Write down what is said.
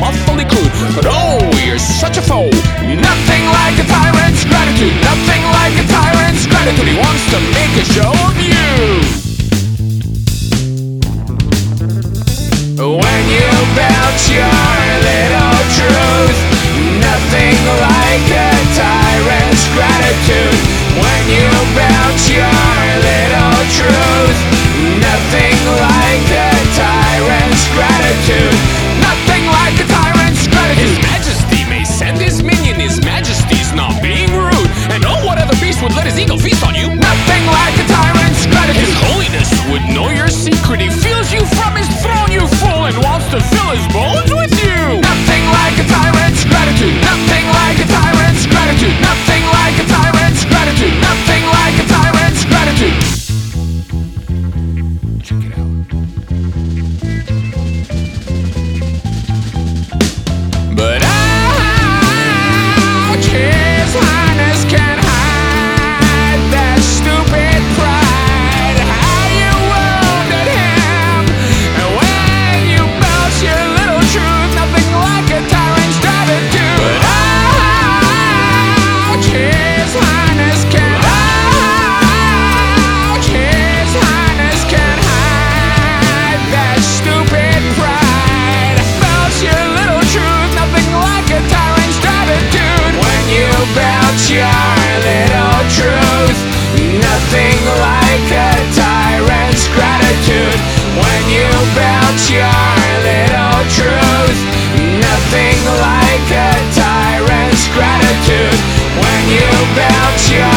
monthly cool. Blood is ego, feast on. That's why about you.